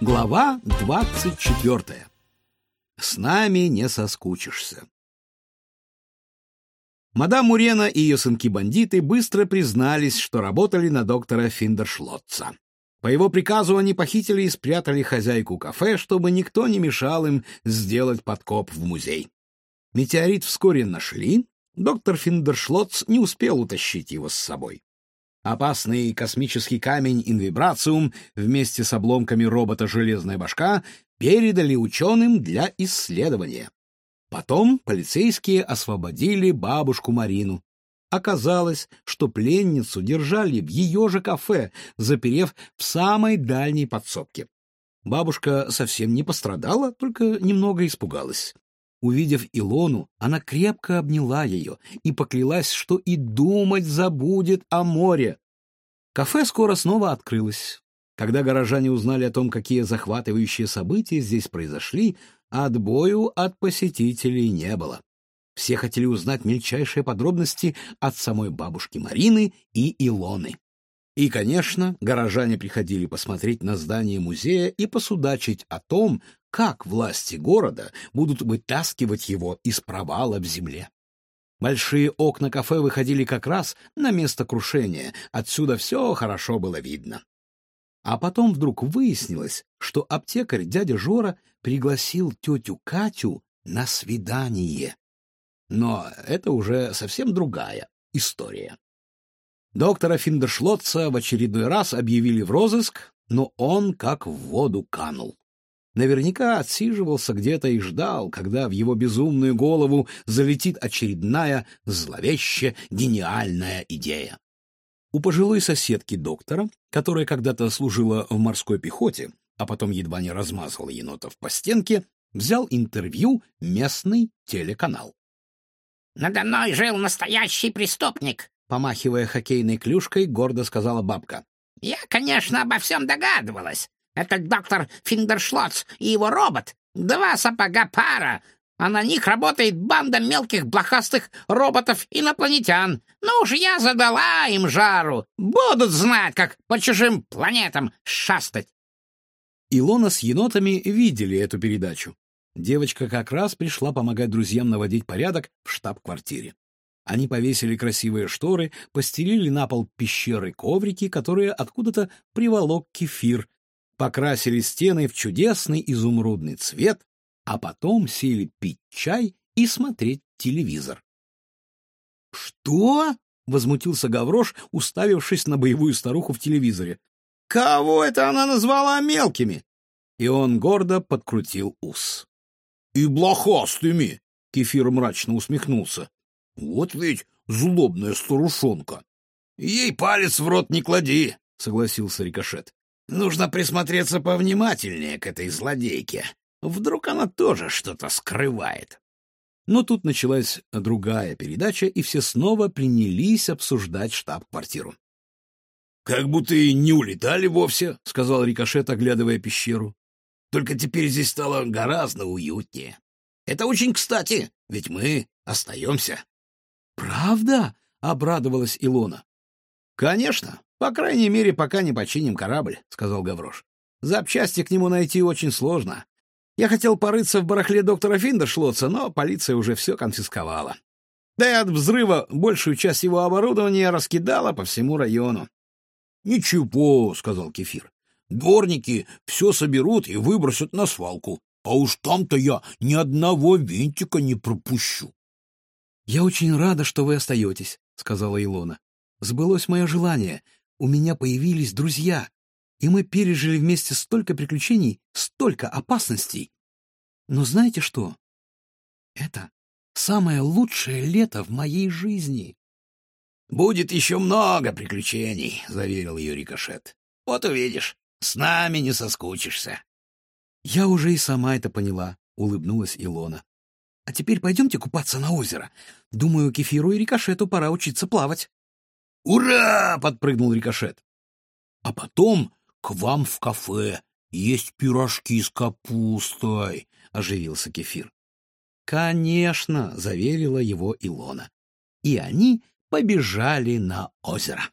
Глава двадцать четвертая. С нами не соскучишься. Мадам Мурена и ее сынки-бандиты быстро признались, что работали на доктора Финдершлотца. По его приказу они похитили и спрятали хозяйку кафе, чтобы никто не мешал им сделать подкоп в музей. Метеорит вскоре нашли, доктор Финдершлотц не успел утащить его с собой. Опасный космический камень Инвибрациум вместе с обломками робота «Железная башка» передали ученым для исследования. Потом полицейские освободили бабушку Марину. Оказалось, что пленницу держали в ее же кафе, заперев в самой дальней подсобке. Бабушка совсем не пострадала, только немного испугалась. Увидев Илону, она крепко обняла ее и поклялась, что и думать забудет о море. Кафе скоро снова открылось. Когда горожане узнали о том, какие захватывающие события здесь произошли, отбою от посетителей не было. Все хотели узнать мельчайшие подробности от самой бабушки Марины и Илоны. И, конечно, горожане приходили посмотреть на здание музея и посудачить о том, как власти города будут вытаскивать его из провала в земле. Большие окна кафе выходили как раз на место крушения, отсюда все хорошо было видно. А потом вдруг выяснилось, что аптекарь дядя Жора пригласил тетю Катю на свидание. Но это уже совсем другая история. Доктора Финдершлотца в очередной раз объявили в розыск, но он как в воду канул. Наверняка отсиживался где-то и ждал, когда в его безумную голову залетит очередная зловеще гениальная идея. У пожилой соседки доктора, которая когда-то служила в морской пехоте, а потом едва не размазала енотов по стенке, взял интервью местный телеканал. «Надо мной жил настоящий преступник», — помахивая хоккейной клюшкой, гордо сказала бабка. «Я, конечно, обо всем догадывалась, этот доктор Финдершлоц и его робот — два сапога пара, а на них работает банда мелких блохастых роботов-инопланетян. Ну уж я задала им жару. Будут знать, как по чужим планетам шастать. Илона с енотами видели эту передачу. Девочка как раз пришла помогать друзьям наводить порядок в штаб-квартире. Они повесили красивые шторы, постелили на пол пещеры коврики, которые откуда-то приволок кефир, покрасили стены в чудесный изумрудный цвет, а потом сели пить чай и смотреть телевизор. «Что?» — возмутился Гаврош, уставившись на боевую старуху в телевизоре. «Кого это она назвала мелкими?» И он гордо подкрутил ус. «И блохастыми!» — Кефир мрачно усмехнулся. «Вот ведь злобная старушонка!» «Ей палец в рот не клади!» — согласился Рикошет. Нужно присмотреться повнимательнее к этой злодейке. Вдруг она тоже что-то скрывает. Но тут началась другая передача, и все снова принялись обсуждать штаб-квартиру. «Как будто и не улетали вовсе», — сказал Рикошет, оглядывая пещеру. «Только теперь здесь стало гораздо уютнее. Это очень кстати, ведь мы остаемся». «Правда?» — обрадовалась Илона. «Конечно. По крайней мере, пока не починим корабль», — сказал Гаврош. «Запчасти к нему найти очень сложно. Я хотел порыться в барахле доктора Финдершлотца, но полиция уже все конфисковала. Да и от взрыва большую часть его оборудования раскидала по всему району». «Ничего», — сказал Кефир. «Дворники все соберут и выбросят на свалку, а уж там-то я ни одного винтика не пропущу». «Я очень рада, что вы остаетесь», — сказала Илона. «Сбылось мое желание у меня появились друзья, и мы пережили вместе столько приключений, столько опасностей. Но знаете что? Это самое лучшее лето в моей жизни. «Будет еще много приключений», — заверил ее Рикошет. «Вот увидишь, с нами не соскучишься». «Я уже и сама это поняла», — улыбнулась Илона. «А теперь пойдемте купаться на озеро. Думаю, Кефиру и Рикошету пора учиться плавать». «Ура!» — подпрыгнул рикошет. «А потом к вам в кафе есть пирожки с капустой», — оживился кефир. «Конечно!» — заверила его Илона. И они побежали на озеро.